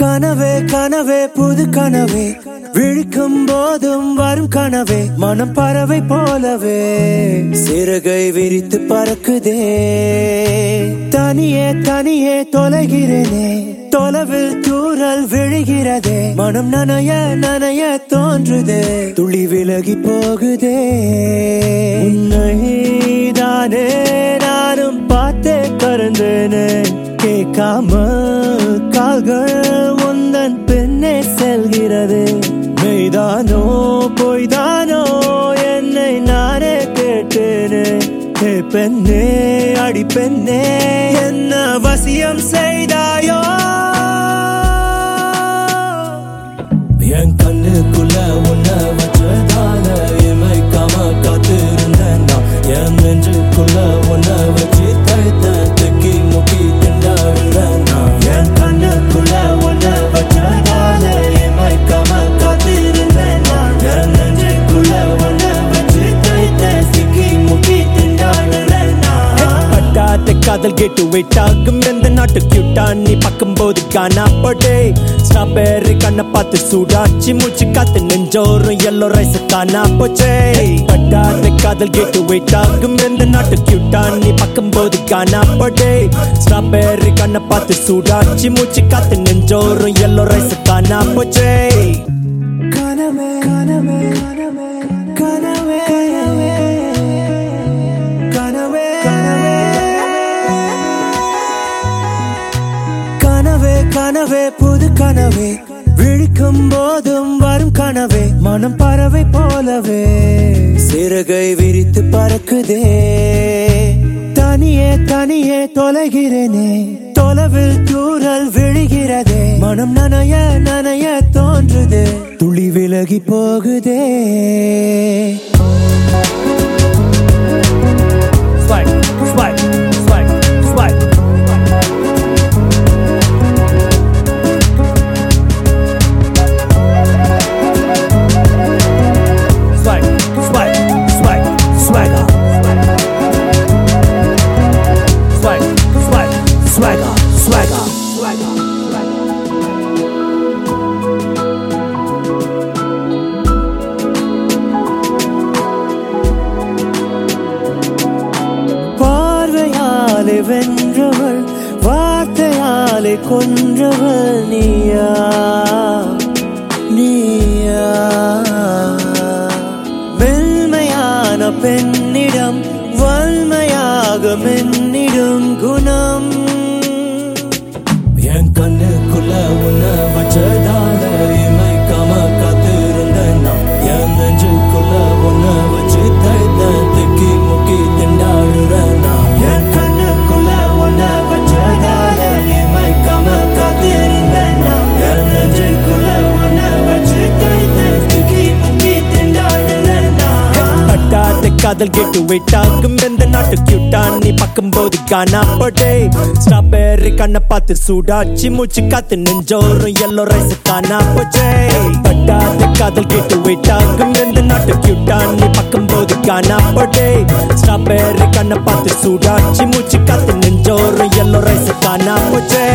கனவே கனவே புது கனவே. விழிக்கும் போதும் வரும் கனவே. மனம் பறவை போலவே. சிறகை விரித்து பறக்குதே. தனியே தனியே தொலைகிறேனே. தொலைவில் தூரல் விழுகிறதே. மனம் நனைய நனைய தோன்றுதே. துளி விலகி போகுதே. உன்னை தானே நானும் பார்த்தே கறந்தேனே கேட்காம கால்கள் உந்தன் பின்னே செல்கிறது. மெய்தானோ பொய்தானோ என்னை நானே கேட்டேனே. பெண்ணே அடி பெண்ணே என்ன வசியம் செய்தாயோ? காதல் கேட்டு வெயிட் ஆகும் எந்த நாட்டு கியூட்டா நீ பார்க்கும்போது காணா படே ஸ்ட்ராபெர்ரி கண்ணை பார்த்து சூடாச்சி மூச்சு காத்து நெஞ்சோறும் எல்லோ ரைஸ் காணா போச்சே. பட்டாத காதல் கேட்டு வெயிட் ஆகும் எந்த நாட்டு கியூட்டா நீ பார்க்கும்போது காணா படே ஸ்ட்ராபெர்ரி கண்ணை பார்த்து சூடாச்சி மூச்சு காத்து நெஞ்சோறும் எல்லோ ரைஸ் காணா போச்சே. கனவே கனவே புது கனவே. விழிக்கும் போதும் வரும் கனவே. மனம் பறவை போலவே. சிறகை விரித்து பறக்குதே. தனியே தனியே தொலைகிறேனே. தொலைவில் தூரல் விழுகிறதே. மனம் நனைய நனைய தோன்றுது. துளி விலகி போகுதே. பார்வையாலே வென்றவள் வார்த்தையாலே கொன்றவள் நீயா? நீயா? மென்மையான பெண்ணிடம் வன்மையாக மென்னிடும் குணம். என் கண்ணுக்குள்ள உன்ன வச்சதால இமைக்காம காத்திருந்தேன்? நான் என் நெஞ்சுக்குள்ள உன்ன வச்சு தைத்த திக்கி முக்கி திண்டாடுறேன்? நான் என் கண்ணுக்குள்ள உன்ன வச்சதால இமைக்காம காத்திருந்தேன்? நான் என் நெஞ்சுக்குள்ள உன்ன வச்சு தைத்த திக்கி முக்கி திண்டாடுறேன்? நான் பட்டாத காதல் கேட்டு வெயிட் எந்த நாட்டு கியூட்டா நீ போது காணா படே. ஸ்ட்ராபெர்ரி கண்ணை பார்த்து சூடாச்சி மூச்சு காத்து நெஞ்சோறும் எல்லோ ரைஸ் காணா போச்சே பட்டாத காதல் கேட்டு வெயிட் ஆகும் எந்த நாட்டு கியூட்டா நீ பார்க்கும்போது காணா படே. ஸ்ட்ராபெரி கண்ணை பார்த்து சூடாச்சி மூச்சு காத்து நெஞ்சோறும் எல்லோ ரைஸ் காணா போச்சே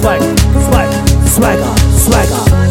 swag, swag, swagger, swagger.